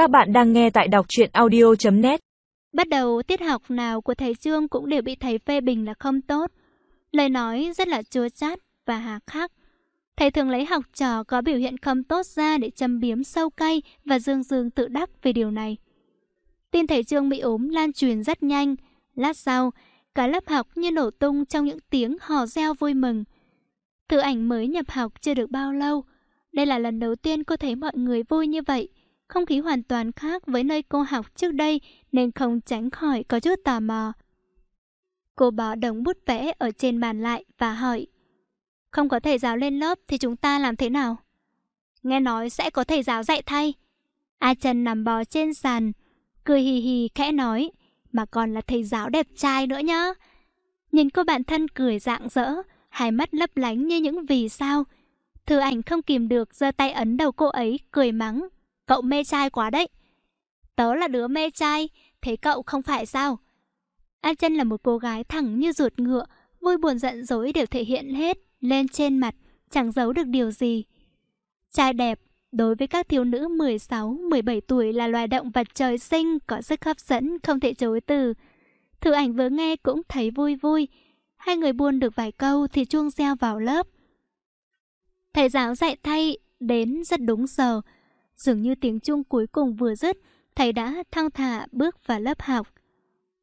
Các bạn đang nghe tại đọc truyện audio.net Bắt đầu tiết học nào của thầy Trương cũng đều bị thầy phê bình là không tốt. Lời nói rất là chua chát và hà khắc. Thầy thường lấy học trò có biểu hiện không tốt ra để châm biếm sâu cay và dương dương tự đắc về điều này. Tin thầy Trương bị ốm lan truyền rất nhanh. Lát sau, cả lớp học như nổ tung trong những tiếng hò reo vui mừng. Thư ảnh mới nhập học chưa được bao lâu. Đây là lần đầu tiên cô thấy mọi người vui như vậy. Không khí hoàn toàn khác với nơi cô học trước đây nên không tránh khỏi có chút tò mò. Cô bỏ đống bút vẽ ở trên bàn lại và hỏi Không có thầy giáo lên lớp thì chúng ta làm thế nào? Nghe nói sẽ có thầy giáo dạy thay. A Trần nằm bò trên sàn, cười hì hì khẽ nói Mà còn là thầy giáo đẹp trai nữa nhá. Nhìn cô bạn thân cười rạng rỡ, hai mắt lấp lánh như những vì sao. Thư ảnh không kìm được giơ tay ấn đầu cô ấy, cười mắng. Cậu mê trai quá đấy. Tớ là đứa mê trai, thế cậu không phải sao? An chân là một cô gái thẳng như ruột ngựa, vui buồn giận dỗi đều thể hiện hết lên trên mặt, chẳng giấu được điều gì. Trai đẹp, đối với các thiếu nữ 16, 17 tuổi là loài động vật trời sinh có sức hấp dẫn không thể chối từ. Thử ảnh vừa nghe cũng thấy vui vui. Hai người buôn được vài câu thì chuông reo vào lớp. Thầy giáo dạy thay đến rất đúng giờ. Dường như tiếng chuông cuối cùng vừa dứt, thầy đã thăng thả bước vào lớp học.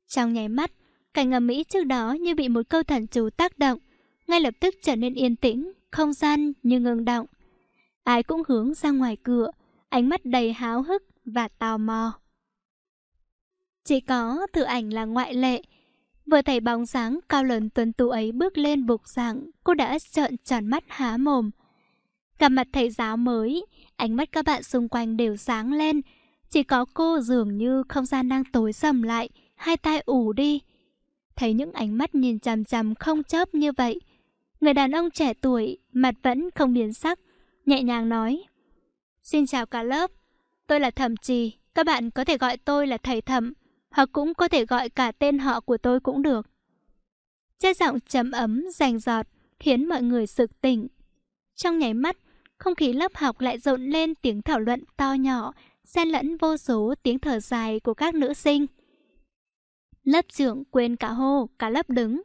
Trong nháy mắt, cảnh ngầm mỹ trước đó như bị một câu thần chú tác động, ngay lập tức trở nên yên tĩnh, không gian như ngừng động. Ai cũng hướng ra ngoài cửa, ánh mắt đầy háo hức và tò mò. Chỉ có tự ảnh là ngoại lệ. Vừa thấy bóng dáng cao lớn tuấn tú ấy bước lên bục giảng, cô đã trợn tròn mắt há mồm. Gặp mặt thầy giáo mới, ánh mắt các bạn xung quanh đều sáng lên. Chỉ có cô dường như không gian đang tối sầm lại, hai tai ủ đi. Thấy những ánh mắt nhìn chằm chằm không chớp như vậy. Người đàn ông trẻ tuổi, mặt vẫn không biến sắc, nhẹ nhàng nói. Xin chào cả lớp, tôi là Thẩm Trì, các bạn có thể gọi tôi là thầy Thẩm, hoặc cũng có thể gọi cả tên họ của tôi cũng được. Chất giọng chấm ấm, rành giọt, khiến mọi người sực tỉnh. Trong nháy mắt, không khí lớp học lại rộn lên tiếng thảo luận to nhỏ, xen lẫn vô số tiếng thở dài của các nữ sinh. Lớp trưởng quên cả hô, cả lớp đứng.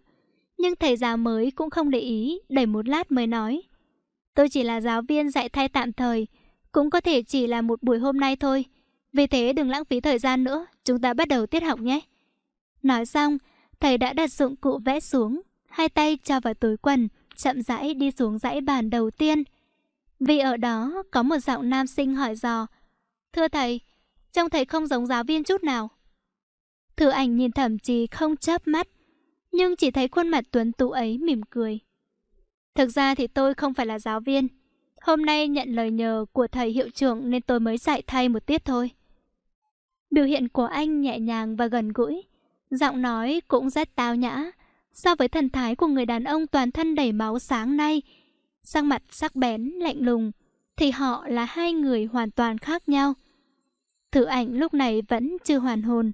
Nhưng thầy giáo mới cũng không để ý, đẩy một lát mới nói. Tôi chỉ là giáo viên dạy thay tạm thời, cũng có thể chỉ là một buổi hôm nay thôi. Vì thế đừng lãng phí thời gian nữa, chúng ta bắt đầu tiết học nhé. Nói xong, thầy đã đặt dụng cụ vẽ xuống, hai tay cho vào túi quần, chậm rãi đi xuống dãy bàn đầu tiên. Vì ở đó có một giọng nam sinh hỏi dò. Thưa thầy, trông thầy không giống giáo viên chút nào. Thư ảnh nhìn thẩm chí không chớp mắt, nhưng chỉ thấy khuôn mặt tuấn tú ấy mỉm cười. Thực ra thì tôi không phải là giáo viên. Hôm nay nhận lời nhờ của thầy hiệu trưởng nên tôi mới dạy thay một tiết thôi. Biểu hiện của anh nhẹ nhàng và gần gũi. Giọng nói cũng rất tao nhã. So với thần thái của người đàn ông toàn thân đầy máu sáng nay, sang mặt sắc bén, lạnh lùng, thì họ là hai người hoàn toàn khác nhau. Thử ảnh lúc này vẫn chưa hoàn hồn.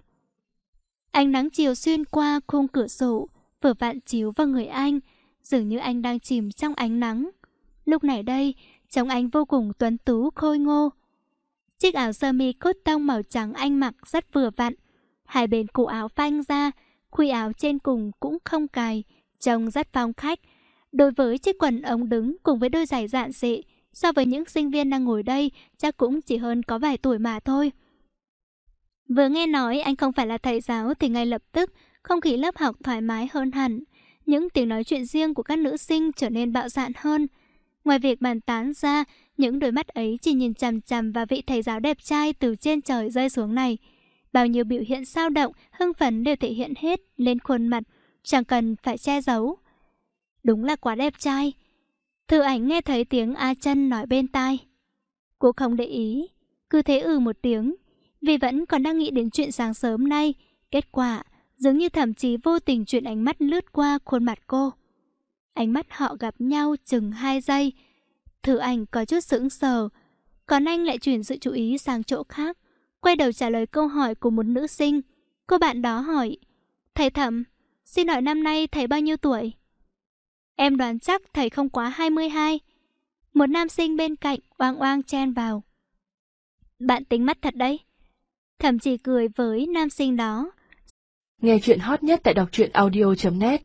Ánh nắng chiều xuyên qua khung cửa sổ, vừa vạn chiếu vào người anh, dường như anh đang chìm trong ánh nắng. Lúc này đây, trông anh vô cùng tuấn tú khôi ngô. Chiếc áo sơ mi cốt tông màu trắng anh mặc rất vừa vặn. Hai bên cổ áo phanh ra, khuy áo trên cùng cũng không cài, trông rất phong khách. Đối với chiếc quần ống đứng cùng với đôi giày dạn dị, so với những sinh viên đang ngồi đây, chắc cũng chỉ hơn có vài tuổi mà thôi. Vừa nghe nói anh không phải là thầy giáo thì ngay lập tức không khí lớp học thoải mái hơn hẳn. Những tiếng nói chuyện riêng của các nữ sinh trở nên bạo dạn hơn. Ngoài việc bàn tán ra, những đôi mắt ấy chỉ nhìn chằm chằm vào vị thầy giáo đẹp trai từ trên trời rơi xuống này. Bao nhiêu biểu hiện sao động, hưng phấn đều thể hiện hết lên khuôn mặt, chẳng cần phải che giấu. Đúng là quá đẹp trai. Thư ảnh nghe thấy tiếng A chân nói bên tai. Cô không để ý, cứ thế ừ một tiếng, vì vẫn còn đang nghĩ đến chuyện sáng sớm nay. Kết quả, dường như thậm chí vô tình chuyện ánh mắt lướt qua khuôn mặt cô. Ánh mắt họ gặp nhau chừng hai giây. Thử ảnh có chút sững sờ, còn anh lại chuyển sự chú ý sang chỗ khác, quay đầu trả lời câu hỏi của một nữ sinh. Cô bạn đó hỏi, Thầy Thẩm, xin hỏi năm nay thầy bao nhiêu tuổi? Em đoán chắc thầy không quá 22. Một nam sinh bên cạnh oang oang chen vào. Bạn tính mắt thật đấy. thậm chí cười với nam sinh đó. Nghe chuyện hot nhất tại đọc truyện audio.net